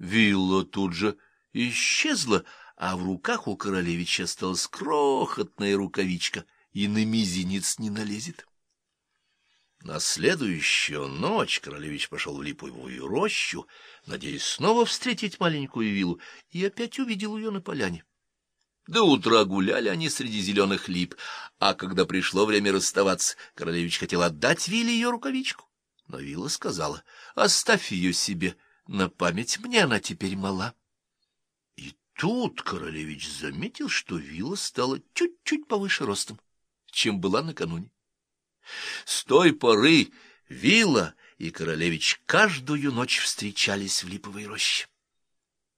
Вилла тут же исчезла, а в руках у королевича осталась крохотная рукавичка, и на мизинец не налезет. На следующую ночь королевич пошел в липовую рощу, надеясь снова встретить маленькую виллу, и опять увидел ее на поляне. До утра гуляли они среди зеленых лип, а когда пришло время расставаться, королевич хотел отдать Вилле ее рукавичку. Но Вилла сказала, оставь ее себе, на память мне она теперь мала. И тут королевич заметил, что Вилла стала чуть-чуть повыше ростом, чем была накануне. С той поры Вилла и королевич каждую ночь встречались в липовой роще.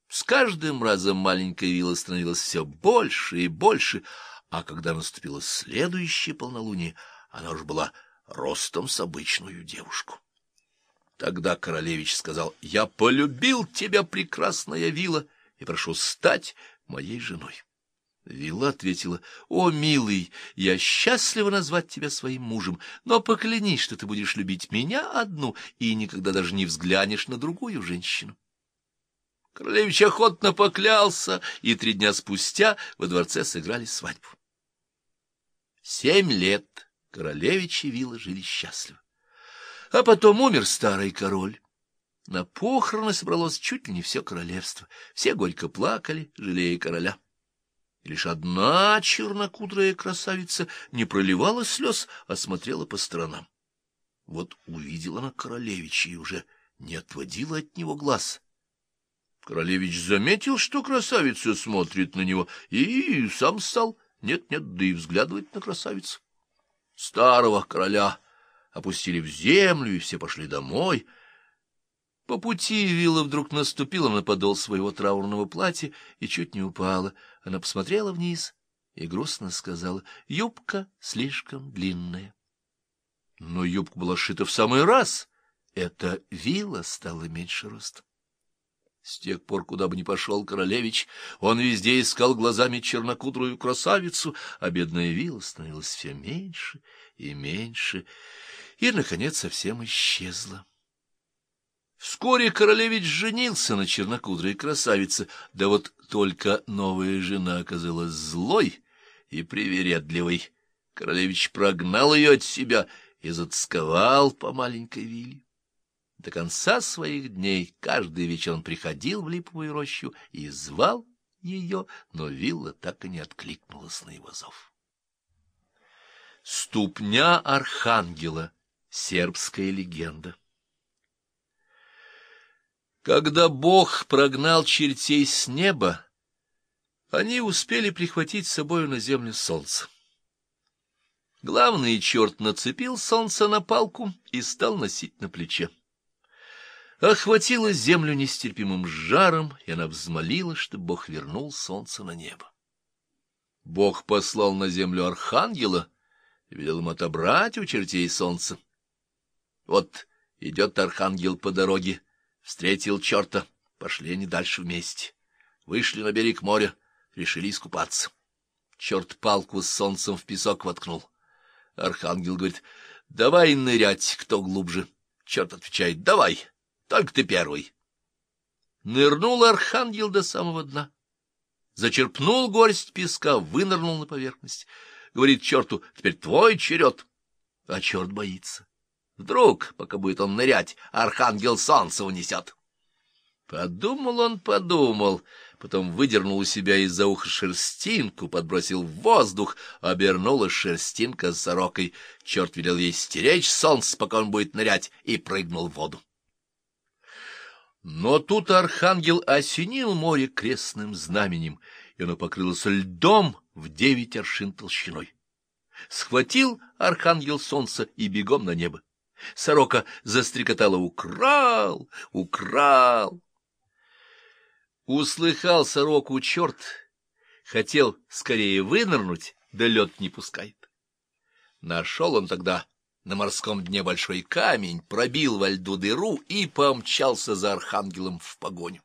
С каждым разом маленькая вилла становилась все больше и больше, а когда наступило следующее полнолуние, она уже была ростом с обычную девушку. Тогда королевич сказал, «Я полюбил тебя, прекрасная вилла, и прошу стать моей женой». Вилла ответила, «О, милый, я счастлива назвать тебя своим мужем, но поклянись, что ты будешь любить меня одну и никогда даже не взглянешь на другую женщину». Королевич охотно поклялся, и три дня спустя во дворце сыграли свадьбу. Семь лет королевич и Вилла жили счастливо. А потом умер старый король. На похороны собралось чуть ли не все королевство. Все горько плакали, жалея короля. И лишь одна чернокудрая красавица не проливала слез, а смотрела по сторонам. Вот увидела она королевича и уже не отводила от него глаз — Королевич заметил, что красавица смотрит на него, и сам стал, нет-нет, да и взглядывать на красавицу. Старого короля опустили в землю, и все пошли домой. По пути Вилла вдруг наступила на подол своего траурного платья и чуть не упала. Она посмотрела вниз и грустно сказала, «Юбка слишком длинная». Но юбка была шита в самый раз. Это Вилла стала меньше ростом. С тех пор, куда бы ни пошел королевич, он везде искал глазами чернокудрую красавицу, а бедная вилла становилась все меньше и меньше, и, наконец, совсем исчезла. Вскоре королевич женился на чернокудрой красавице, да вот только новая жена оказалась злой и привередливой. Королевич прогнал ее от себя и затасковал по маленькой вилле. До конца своих дней каждый вечер он приходил в липовую рощу и звал ее, но вилла так и не откликнулась на его зов. Ступня архангела. Сербская легенда. Когда Бог прогнал чертей с неба, они успели прихватить с собою на землю солнце. Главный черт нацепил солнце на палку и стал носить на плече охватила землю нестерпимым жаром, и она взмолила, чтобы Бог вернул солнце на небо. Бог послал на землю архангела и велел им отобрать у чертей солнце. Вот идет архангел по дороге, встретил черта, пошли они дальше вместе. Вышли на берег моря, решили искупаться. Черт палку с солнцем в песок воткнул. Архангел говорит, давай нырять, кто глубже. Черт отвечает, давай. Только ты первый. Нырнул архангел до самого дна. Зачерпнул горсть песка, вынырнул на поверхность. Говорит черту, теперь твой черед. А черт боится. Вдруг, пока будет он нырять, архангел солнце унесет. Подумал он, подумал, потом выдернул у себя из-за уха шерстинку, подбросил в воздух, обернулась шерстинка с сорокой. Черт велел ей стеречь солнце, пока он будет нырять, и прыгнул в воду. Но тут архангел осенил море крестным знаменем, и оно покрылось льдом в девять аршин толщиной. Схватил архангел солнце и бегом на небо. Сорока застрекотала «Украл! Украл!» Услыхал сороку черт, хотел скорее вынырнуть, да лед не пускает. Нашел он тогда на морском дне большой камень, пробил во льду дыру и помчался за архангелом в погоню.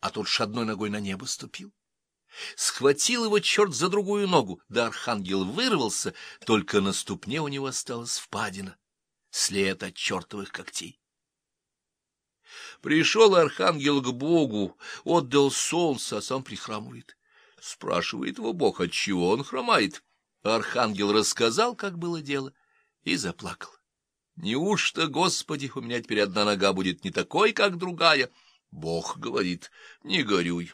А тот ж одной ногой на небо ступил. Схватил его черт за другую ногу, да архангел вырвался, только на ступне у него осталась впадина, след от чертовых когтей. Пришел архангел к Богу, отдал солнце, а сам прихрамывает. Спрашивает его Бог, отчего он хромает. Архангел рассказал, как было дело, и заплакал. Неужто, Господи, у меня теперь одна нога будет не такой, как другая? Бог говорит, не горюй.